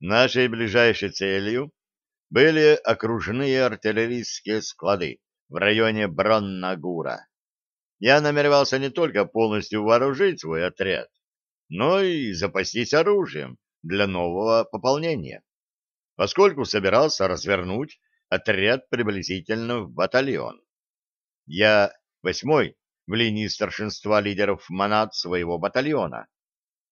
Нашей ближайшей целью были окружные артиллерийские склады в районе Броннагура. Я намеревался не только полностью вооружить свой отряд, но и запастись оружием для нового пополнения, поскольку собирался развернуть отряд приблизительно в батальон. Я восьмой в линии старшинства лидеров монад своего батальона,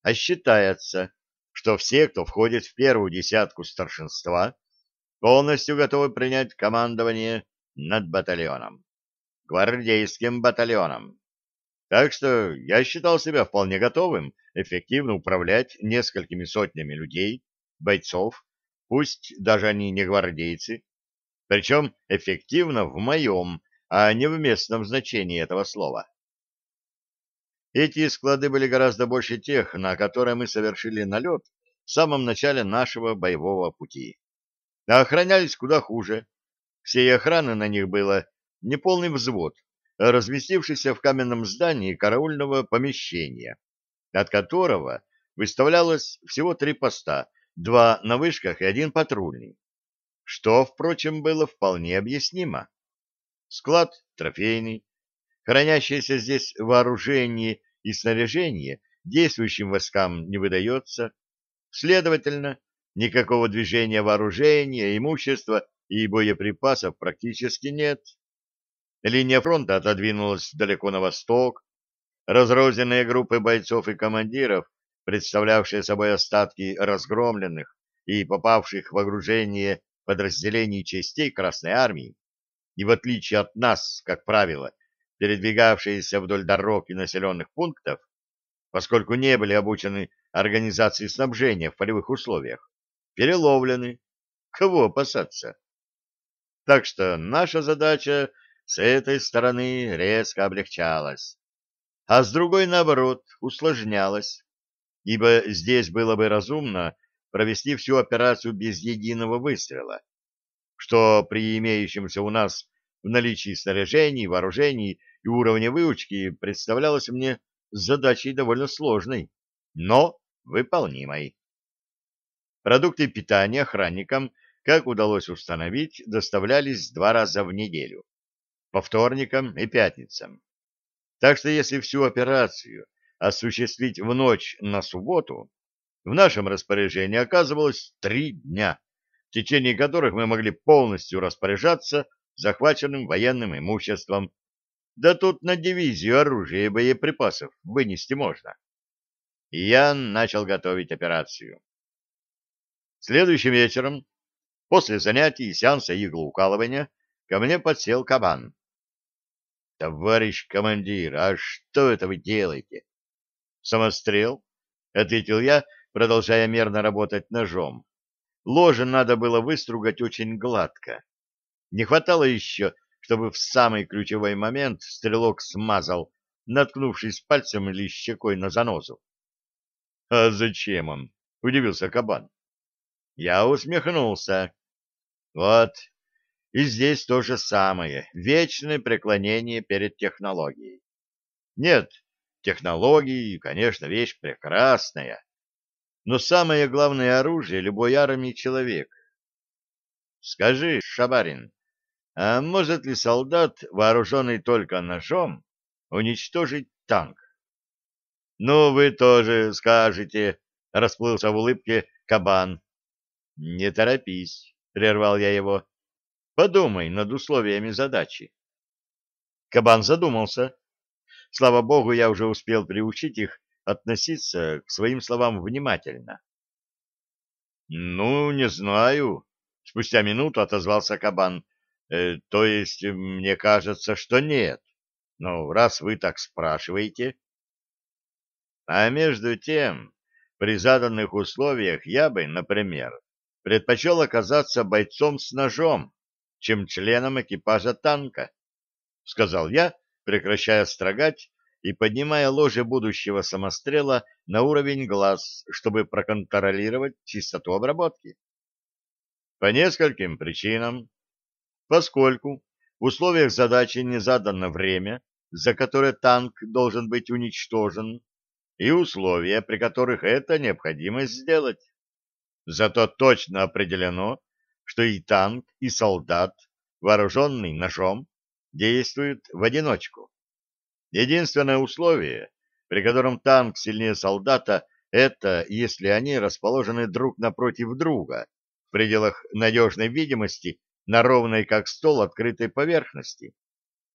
а считается, что все, кто входит в первую десятку старшинства, полностью готовы принять командование над батальоном, гвардейским батальоном. Так что я считал себя вполне готовым эффективно управлять несколькими сотнями людей, бойцов, пусть даже они не гвардейцы, причем эффективно в моем, а не в местном значении этого слова. Эти склады были гораздо больше тех, на которые мы совершили налет в самом начале нашего боевого пути. А охранялись куда хуже. Всей охраны на них было неполный взвод, разместившийся в каменном здании караульного помещения, от которого выставлялось всего три поста, два на вышках и один патрульный что, впрочем, было вполне объяснимо. Склад трофейный, хранящееся здесь вооружение и снаряжение действующим войскам не выдается, следовательно, никакого движения вооружения, имущества и боеприпасов практически нет. Линия фронта отодвинулась далеко на восток, разрозненные группы бойцов и командиров, представлявшие собой остатки разгромленных и попавших в окружение подразделений частей Красной Армии, и в отличие от нас, как правило, передвигавшиеся вдоль дорог и населенных пунктов, поскольку не были обучены организации снабжения в полевых условиях, переловлены. Кого опасаться? Так что наша задача с этой стороны резко облегчалась, а с другой, наоборот, усложнялась, ибо здесь было бы разумно провести всю операцию без единого выстрела, что при имеющемся у нас в наличии снаряжений, вооружений и уровня выучки представлялось мне задачей довольно сложной, но выполнимой. Продукты питания охранникам, как удалось установить, доставлялись два раза в неделю, по вторникам и пятницам. Так что если всю операцию осуществить в ночь на субботу, в нашем распоряжении оказывалось три дня, в течение которых мы могли полностью распоряжаться захваченным военным имуществом. Да тут на дивизию оружия и боеприпасов вынести можно. И я начал готовить операцию. Следующим вечером, после занятий и сеанса иглоукалывания, ко мне подсел кабан. — Товарищ командир, а что это вы делаете? — Самострел, — ответил я, продолжая мерно работать ножом. Ложе надо было выстругать очень гладко. Не хватало еще, чтобы в самый ключевой момент стрелок смазал, наткнувшись пальцем или щекой на занозу. — А зачем он? — удивился кабан. Я усмехнулся. Вот, и здесь то же самое, вечное преклонение перед технологией. Нет, технологии, конечно, вещь прекрасная, но самое главное оружие любой армии — человек. Скажи, Шабарин, а может ли солдат, вооруженный только ножом, уничтожить танк? Ну, вы тоже скажете, — расплылся в улыбке кабан. Не торопись, — прервал я его. Подумай над условиями задачи. Кабан задумался. Слава богу, я уже успел приучить их относиться к своим словам внимательно. — Ну, не знаю, — спустя минуту отозвался кабан. Э, — То есть, мне кажется, что нет. Но раз вы так спрашиваете... А между тем, при заданных условиях я бы, например, предпочел оказаться бойцом с ножом, чем членом экипажа танка, — сказал я, прекращая строгать и поднимая ложе будущего самострела на уровень глаз, чтобы проконтролировать чистоту обработки. По нескольким причинам. Поскольку в условиях задачи не задано время, за которое танк должен быть уничтожен, и условия, при которых это необходимо сделать. Зато точно определено, что и танк, и солдат, вооруженный ножом, действуют в одиночку. Единственное условие, при котором танк сильнее солдата, это если они расположены друг напротив друга в пределах надежной видимости на ровной как стол открытой поверхности,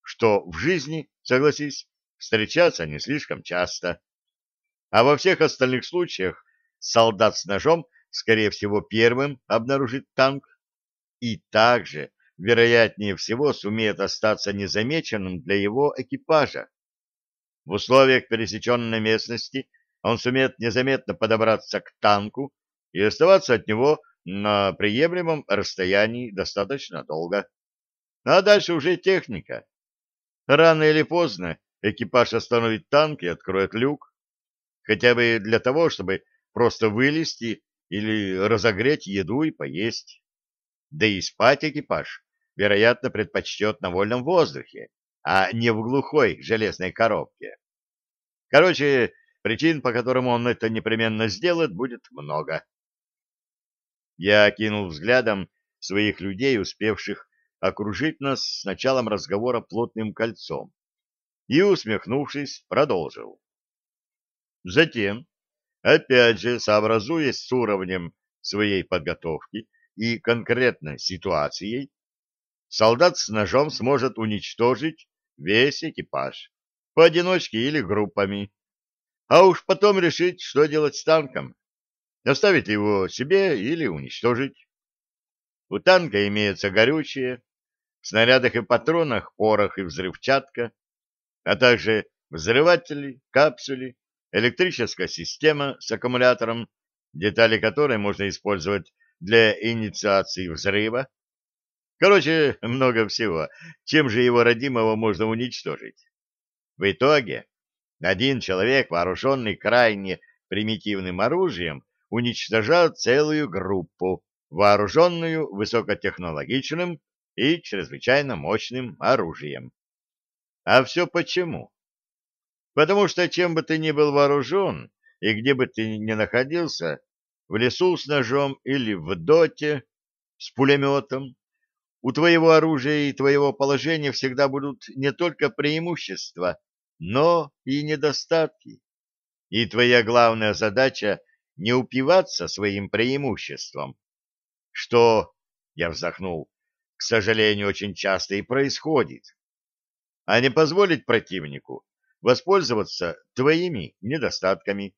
что в жизни, согласись, встречаться не слишком часто. А во всех остальных случаях солдат с ножом, скорее всего, первым обнаружит танк и также, вероятнее всего, сумеет остаться незамеченным для его экипажа. В условиях пересеченной местности он сумеет незаметно подобраться к танку и оставаться от него на приемлемом расстоянии достаточно долго. А дальше уже техника. Рано или поздно экипаж остановит танк и откроет люк, хотя бы для того, чтобы просто вылезти или разогреть еду и поесть. Да и спать экипаж, вероятно, предпочтет на вольном воздухе, а не в глухой железной коробке. Короче, причин, по которым он это непременно сделает, будет много. Я окинул взглядом своих людей, успевших окружить нас с началом разговора плотным кольцом, и, усмехнувшись, продолжил. Затем, опять же, сообразуясь с уровнем своей подготовки и конкретно ситуацией, солдат с ножом сможет уничтожить весь экипаж, поодиночке или группами, а уж потом решить, что делать с танком. Оставить его себе или уничтожить. У танка имеется горючее, в снарядах и патронах порох и взрывчатка, а также взрыватели, капсули, электрическая система с аккумулятором, детали которой можно использовать для инициации взрыва. Короче, много всего. Чем же его родимого можно уничтожить? В итоге, один человек, вооруженный крайне примитивным оружием, уничтожает целую группу, вооруженную высокотехнологичным и чрезвычайно мощным оружием. А все почему? Потому что чем бы ты ни был вооружен и где бы ты ни находился, в лесу с ножом или в доте с пулеметом, у твоего оружия и твоего положения всегда будут не только преимущества, но и недостатки. И твоя главная задача не упиваться своим преимуществом, что, я вздохнул, к сожалению, очень часто и происходит, а не позволить противнику воспользоваться твоими недостатками.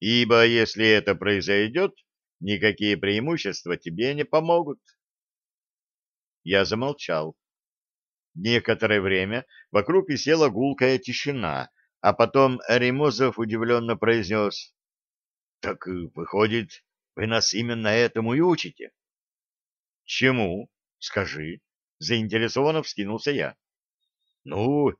Ибо если это произойдет, никакие преимущества тебе не помогут. Я замолчал. Некоторое время вокруг висела гулкая тишина, а потом Ремозов удивленно произнес. — Так, выходит, вы нас именно этому и учите? — Чему? Скажи. Заинтересованно вскинулся я. — Ну,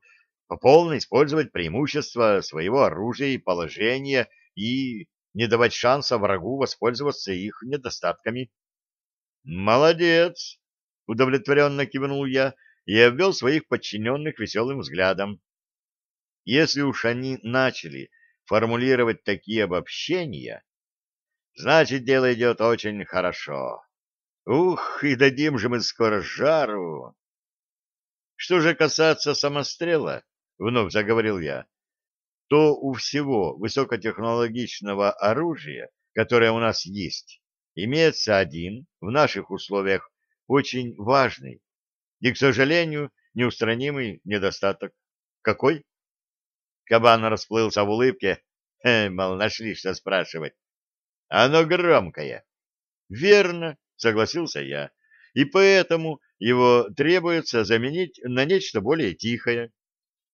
по полной использовать преимущества своего оружия и положения и не давать шанса врагу воспользоваться их недостатками. — Молодец! — удовлетворенно кивнул я и обвел своих подчиненных веселым взглядом. Если уж они начали формулировать такие обобщения, значит, дело идет очень хорошо. Ух, и дадим же мы скоро жару. Что же касается самострела, — вновь заговорил я, — то у всего высокотехнологичного оружия, которое у нас есть, имеется один, в наших условиях, очень важный и, к сожалению, неустранимый недостаток. Какой? Кабан расплылся в улыбке. Э, мол, нашли, что спрашивать. Оно громкое. Верно, согласился я. И поэтому его требуется заменить на нечто более тихое.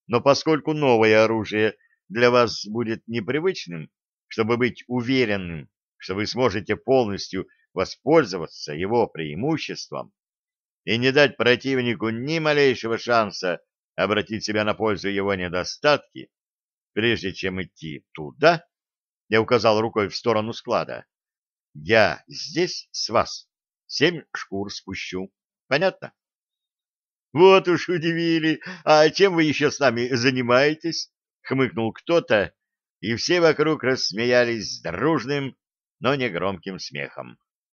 Но поскольку новое оружие для вас будет непривычным, чтобы быть уверенным, что вы сможете полностью воспользоваться его преимуществом и не дать противнику ни малейшего шанса обратить себя на пользу его недостатки, прежде чем идти туда, я указал рукой в сторону склада, я здесь с вас семь шкур спущу. Понятно? Вот уж удивили. А чем вы еще с нами занимаетесь? Хмыкнул кто-то, и все вокруг рассмеялись дружным, но не громким смехом.